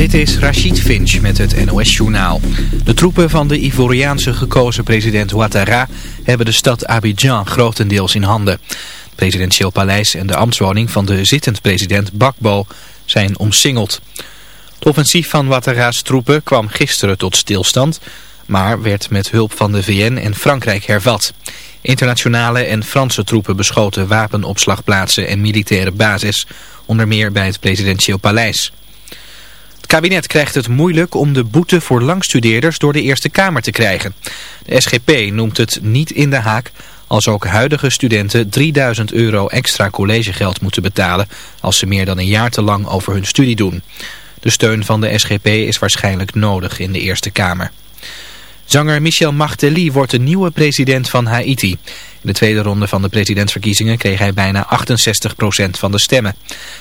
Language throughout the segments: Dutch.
Dit is Rachid Finch met het NOS-journaal. De troepen van de Ivoriaanse gekozen president Ouattara hebben de stad Abidjan grotendeels in handen. Het presidentieel paleis en de ambtswoning van de zittend president Bakbo zijn omsingeld. Het offensief van Ouattara's troepen kwam gisteren tot stilstand, maar werd met hulp van de VN en Frankrijk hervat. Internationale en Franse troepen beschoten wapenopslagplaatsen en militaire bases, onder meer bij het presidentieel paleis. Kabinet krijgt het moeilijk om de boete voor langstudeerders door de Eerste Kamer te krijgen. De SGP noemt het niet in de haak als ook huidige studenten 3000 euro extra collegegeld moeten betalen als ze meer dan een jaar te lang over hun studie doen. De steun van de SGP is waarschijnlijk nodig in de Eerste Kamer. Zanger Michel Martelly wordt de nieuwe president van Haiti. In de tweede ronde van de presidentsverkiezingen kreeg hij bijna 68% van de stemmen.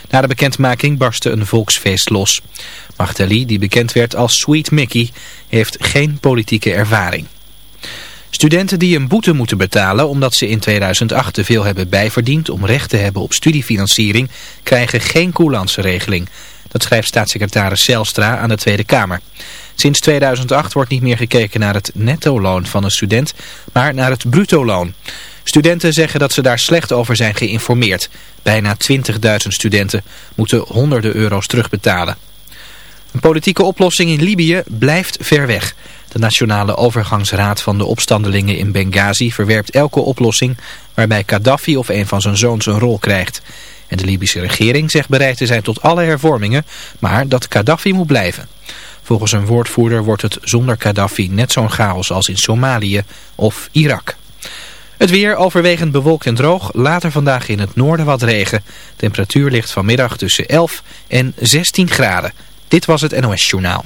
Na de bekendmaking barstte een volksfeest los. Martelly, die bekend werd als Sweet Mickey, heeft geen politieke ervaring. Studenten die een boete moeten betalen omdat ze in 2008 te veel hebben bijverdiend om recht te hebben op studiefinanciering, krijgen geen regeling. Dat schrijft staatssecretaris Zelstra aan de Tweede Kamer. Sinds 2008 wordt niet meer gekeken naar het netto-loon van een student, maar naar het bruto-loon. Studenten zeggen dat ze daar slecht over zijn geïnformeerd. Bijna 20.000 studenten moeten honderden euro's terugbetalen. Een politieke oplossing in Libië blijft ver weg. De Nationale Overgangsraad van de opstandelingen in Benghazi verwerpt elke oplossing waarbij Gaddafi of een van zijn zoons een rol krijgt. En de Libische regering zegt bereid te zijn tot alle hervormingen, maar dat Gaddafi moet blijven. Volgens een woordvoerder wordt het zonder Gaddafi net zo'n chaos als in Somalië of Irak. Het weer overwegend bewolkt en droog. Later vandaag in het noorden wat regen. Temperatuur ligt vanmiddag tussen 11 en 16 graden. Dit was het NOS Journaal.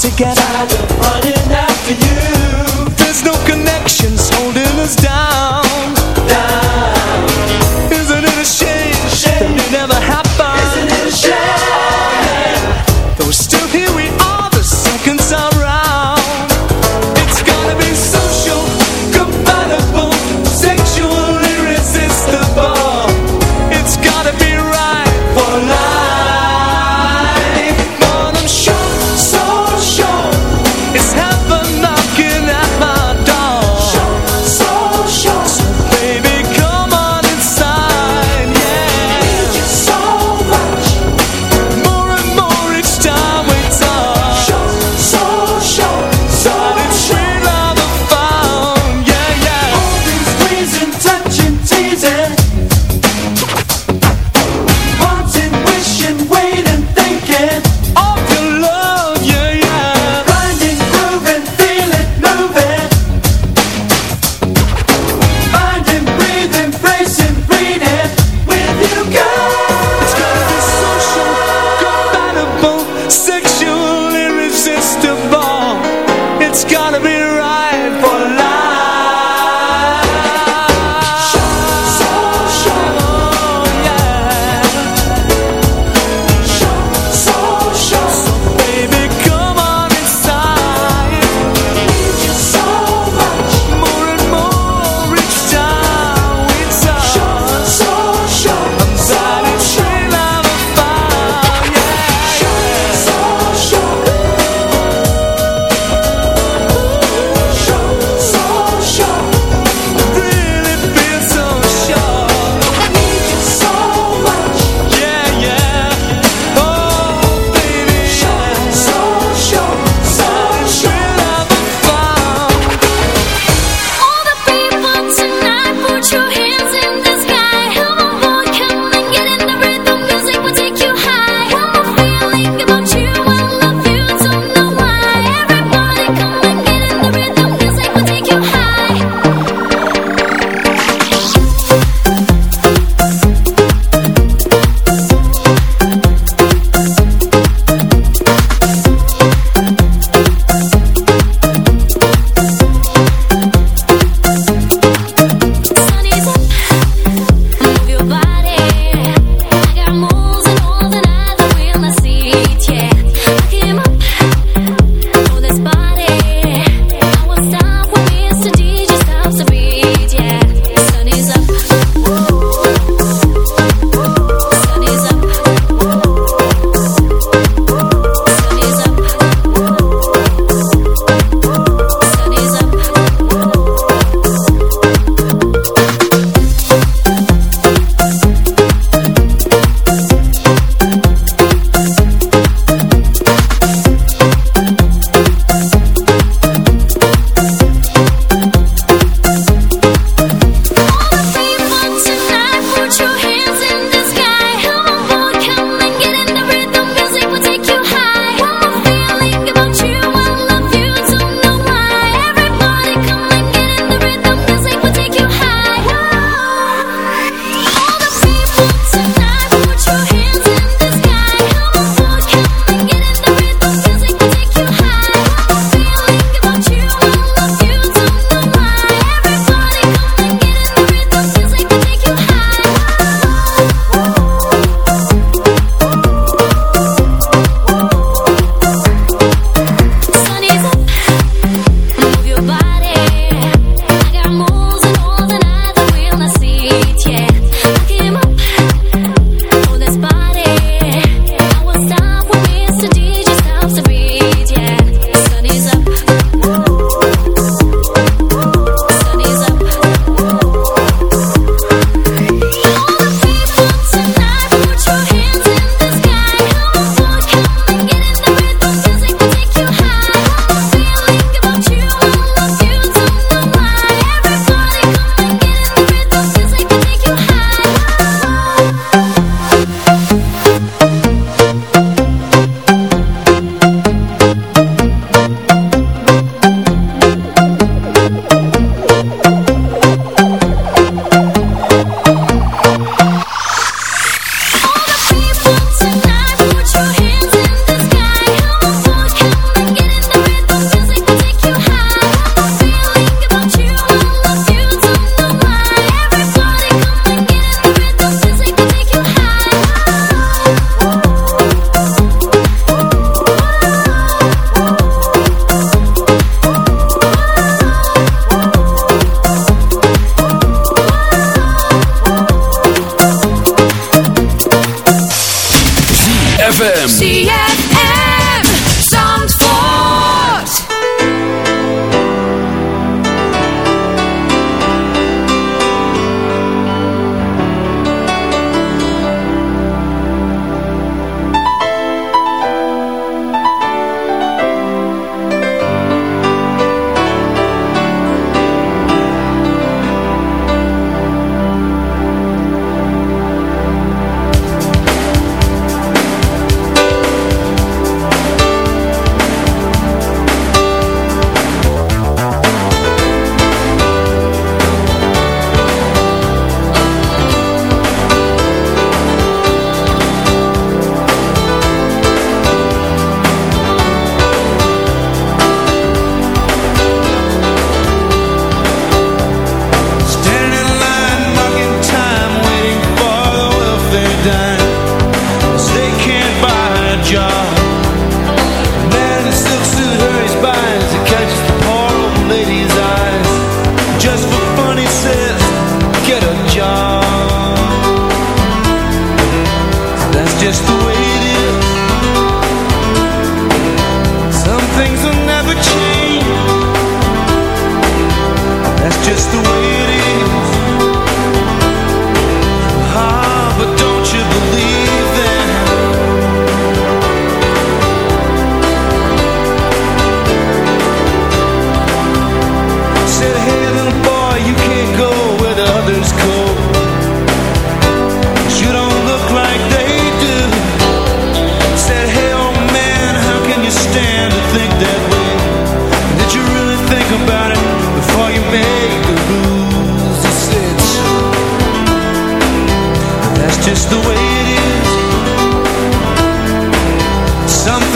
together.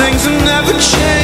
Things will never change.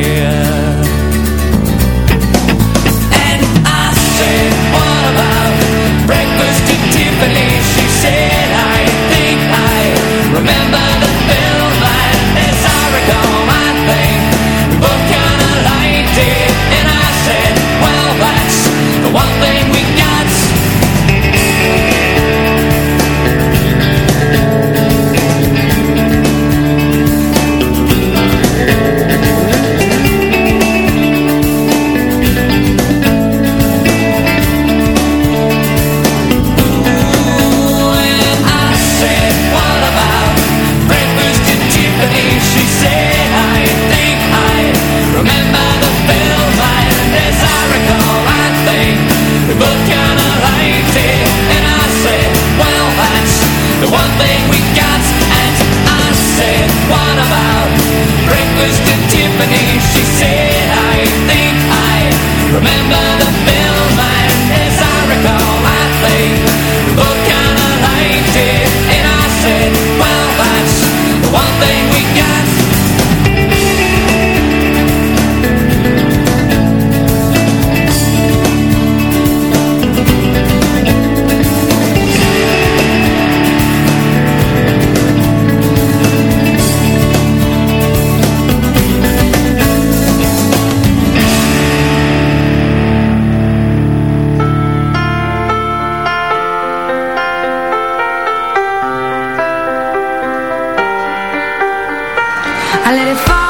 Yeah. I let it fall.